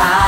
아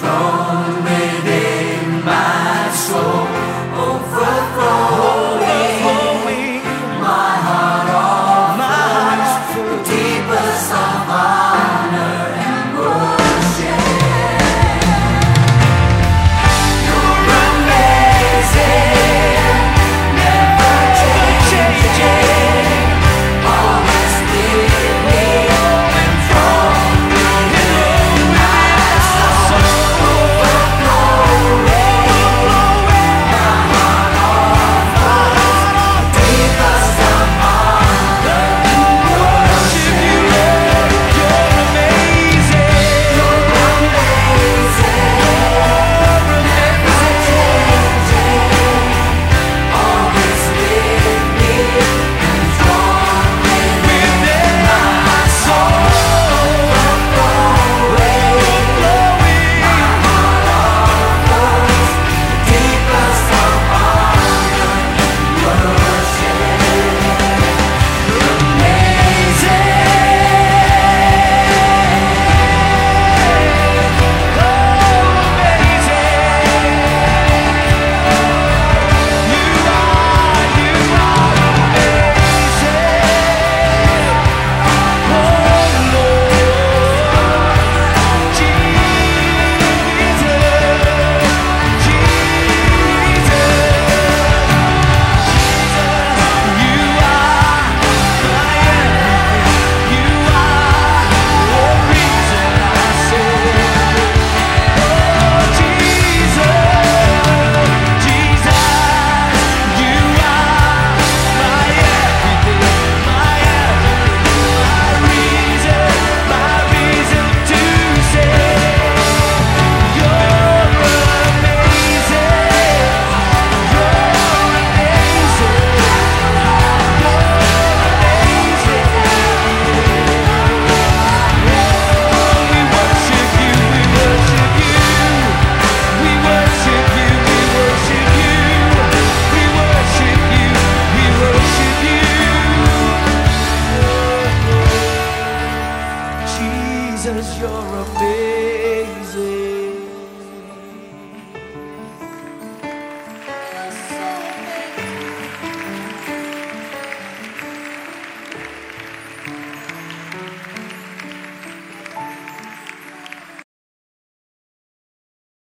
flow.